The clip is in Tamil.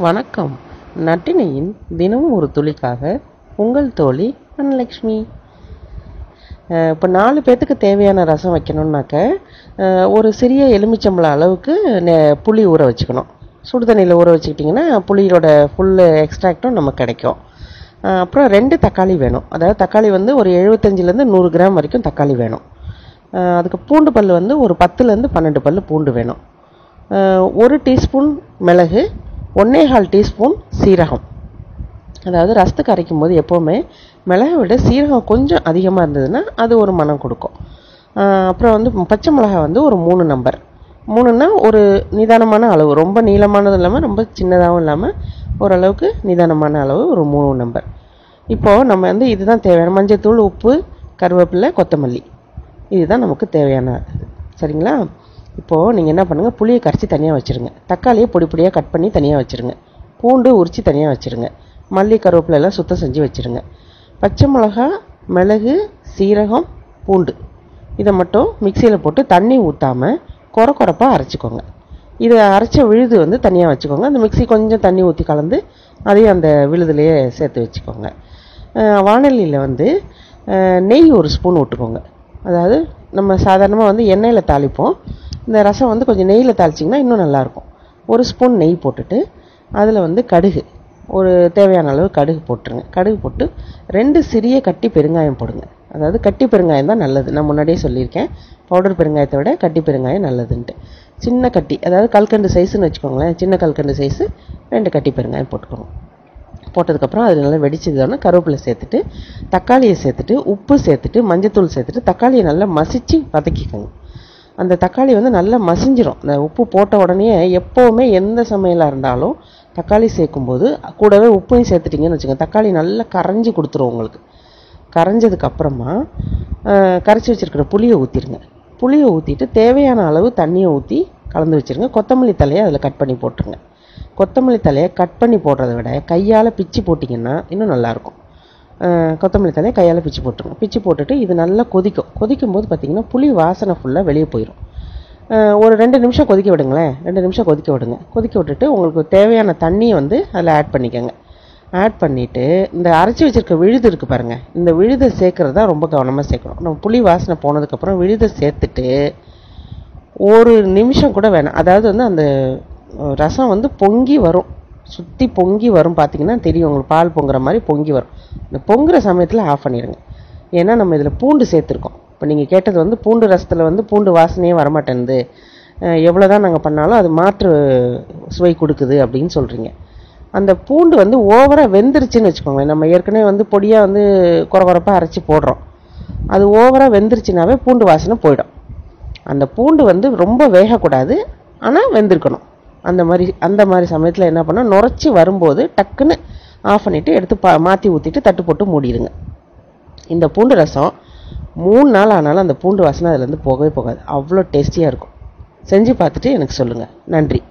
வணக்கம். நட்டினியின் தினமும் ஒரு துளிக்காக உங்கள் தோழி அன்னலக்ஷ்மி. இப்போ நாலு பேர்த்துக்கு தேவையான ரசம் வைக்கணுன்னாக்க ஒரு சிறிய எலுமிச்சம்பழம் அளவுக்கு நெ- புளி ஊற வச்சுக்கணும். சுடுதண்ணியில் ஊற வச்சுக்கிட்டிங்கன்னா புளியோட ஃபுல் எக்ஸ்ட்ராக்டும் நமக்கு கிடைக்கும். அப்புறம் ரெண்டு தக்காளி வேணும். அதாவது தக்காளி வந்து ஒரு எழுபத்தஞ்சிலேருந்து நூறு கிராம் வரைக்கும் தக்காளி வேணும். அதுக்கு பூண்டு பல் வந்து ஒரு பத்துலேருந்து பன்னெண்டு பல் பூண்டு வேணும். ஒரு டீஸ்பூன் மிளகு ஒன்னே கால் டீஸ்பூன் சீரகம். அதாவது ரசத்துக்கு அரைக்கும் போது எப்போவுமே மிளகை விட சீரகம் கொஞ்சம் அதிகமாக இருந்ததுன்னா அது ஒரு மனம் கொடுக்கும். அப்புறம் வந்து பச்சை மிளகாய் வந்து ஒரு மூணு நம்பர் மூணுன்னா ஒரு நிதானமான அளவு. ரொம்ப நீளமானதும் இல்லாமல் ரொம்ப சின்னதாகவும் இல்லாமல் ஓரளவுக்கு நிதானமான அளவு ஒரு மூணு நம்பர் இப்போது நம்ம வந்து இதுதான் தேவையான மஞ்சத்தூள் உப்பு கருவேப்பிலை கொத்தமல்லி. இதுதான் நமக்கு தேவையான இது சரிங்களா? இப்போது நீங்கள் என்ன பண்ணுங்கள் புளியை கரைச்சி தனியாக வச்சுருங்க. தக்காளியை பொடி பொடியாக கட் பண்ணி தனியாக வச்சுருங்க. பூண்டு உரித்து தனியாக வச்சுருங்க. மல்லி கருவேப்பிலெல்லாம் சுத்தம் செஞ்சு வச்சுருங்க. பச்சை மிளகா மிளகு சீரகம் பூண்டு. இதை மட்டும் மிக்சியில் போட்டு தண்ணி ஊற்றாமல் கொர கொரப்பாக அரைச்சிக்கோங்க. இதை அரைச்ச விழுது வந்து தனியாக வச்சுக்கோங்க. அந்த மிக்ஸி கொஞ்சம் தண்ணி ஊற்றி கலந்து அதையும் அந்த விழுதுலேயே சேர்த்து வச்சுக்கோங்க. வானலியில் வந்து நெய் ஒரு ஸ்பூன் விட்டுக்கோங்க அதாவது நம்ம சாதாரணமாக வந்து எண்ணெயில் தாளிப்போம். இந்த ரசம் வந்து கொஞ்சம் நெய்யில் தாளிச்சிங்கன்னா இன்னும் நல்லாயிருக்கும். ஒரு ஸ்பூன் நெய் போட்டுட்டு அதில் வந்து கடுகு. ஒரு தேவையான அளவு கடுகு போட்டுருங்க. கடுகு போட்டு ரெண்டு சிறிய கட்டி பெருங்காயம் போடுங்க. அதாவது கட்டி பெருங்காயம் தான் நல்லது. நான் முன்னாடியே சொல்லியிருக்கேன். பவுடர் பெருங்காயத்தை விட கட்டி பெருங்காயம் நல்லதுன்ட்டு. சின்ன கட்டி அதாவது கல்கண்டு சைஸுன்னு வச்சுக்கோங்களேன். சின்ன கல்கண்டு சைஸு ரெண்டு கட்டி பெருங்காயம் போட்டுக்கோங்க. போட்டதுக்கப்புறம் அது நல்லா வெடிச்சதுன்னா கருவேப்பிலை சேர்த்துட்டு தக்காளியை சேர்த்துட்டு உப்பு சேர்த்துட்டு மஞ்சத்தூள் சேர்த்துட்டு தக்காளியை நல்லா மசிச்சு வதக்கிக்கோங்க. அந்த தக்காளி வந்து நல்லா மசிஞ்சிடும் அந்த உப்பு போட்ட உடனே எப்போவுமே எந்த சமையலாக இருந்தாலும் தக்காளி சேர்க்கும்போது கூடவே உப்பையும் சேர்த்துட்டிங்கன்னு வச்சுக்கோங்க. தக்காளி நல்லா கரைஞ்சி கொடுத்துரும் உங்களுக்கு. கரைஞ்சதுக்கப்புறமா கரைச்சி வச்சிருக்கிற புளியை ஊற்றிடுங்க புளியை ஊற்றிட்டு தேவையான அளவு தண்ணியை ஊற்றி கலந்து வச்சுருங்க. கொத்தமல்லி தலையை அதில் கட் பண்ணி போட்டுருங்க. கொத்தமல்லி தலையை கட் பண்ணி போடுறத விட கையால் பிச்சு போட்டிங்கன்னா இன்னும் நல்லாயிருக்கும் கொத்தமல்லி தலையை கையால் பிச்சு போட்டுருங்க பிச்சு போட்டுட்டு இது நல்லா கொதிக்கும். கொதிக்கும் போது பார்த்தீங்கன்னா புளி வாசனை ஃபுல்லாக வெளியே போயிடும் ஒரு ரெண்டு நிமிஷம் கொதிக்க விடுங்களேன். ரெண்டு நிமிஷம் கொதிக்க விடுங்க. கொதிக்க விட்டுட்டு உங்களுக்கு தேவையான தண்ணியை வந்து அதில் ஆட் பண்ணிக்கோங்க. ஆட் பண்ணிவிட்டு இந்த அரைச்சி வச்சிருக்க விழுது இருக்குது பாருங்கள் இந்த விழுதை சேர்க்குறது தான் ரொம்ப கவனமாக சேர்க்கணும். நம்ம புளி வாசனை போனதுக்கப்புறம் விழுதை சேர்த்துட்டு ஒரு நிமிஷம் கூட வேணாம். அதாவது வந்து அந்த ரசம் வந்து பொங்கி வரும். சுற்றி பொங்கி வரும் பார்த்தீங்கன்னா தெரியும். உங்களுக்கு பால் பொங்குற மாதிரி பொங்கி வரும். இந்த பொங்குற சமயத்தில் ஆஃப் பண்ணிடுங்க ஏன்னா நம்ம இதில் பூண்டு சேர்த்துருக்கோம். இப்போ நீங்கள் கேட்டது வந்து பூண்டு ரசத்தில் வந்து பூண்டு வாசனையே வரமாட்டேன்து எவ்வளோ தான் நாங்கள் பண்ணாலும் அது மாற்று சுவை கொடுக்குது அப்படின்னு சொல்கிறீங்க அந்த பூண்டு வந்து ஓவராக வெந்துருச்சுன்னு வச்சுக்கோங்களேன். நம்ம ஏற்கனவே வந்து பொடியாக வந்து குறை குறைப்பாக அரைச்சி போடுறோம். அது ஓவராக வெந்துருச்சுனாவே பூண்டு வாசனை போயிடும். அந்த பூண்டு வந்து ரொம்ப வேகக்கூடாது ஆனால் வெந்திருக்கணும். அந்த மாதிரி அந்த மாதிரி சமயத்தில் என்ன பண்ணால் நுரைச்சி வரும்போது டக்குன்னு ஆஃப் பண்ணிவிட்டு எடுத்து பா மாற்றி ஊற்றிட்டு தட்டு போட்டு மூடிடுங்க. இந்த பூண்டு ரசம் மூணு நாள் ஆனாலும் அந்த பூண்டு வாசனை அதுலேருந்து போகவே போகாது. அவ்வளோ டேஸ்டியாக இருக்கும். செஞ்சு பார்த்துட்டு எனக்கு சொல்லுங்கள் நன்றி.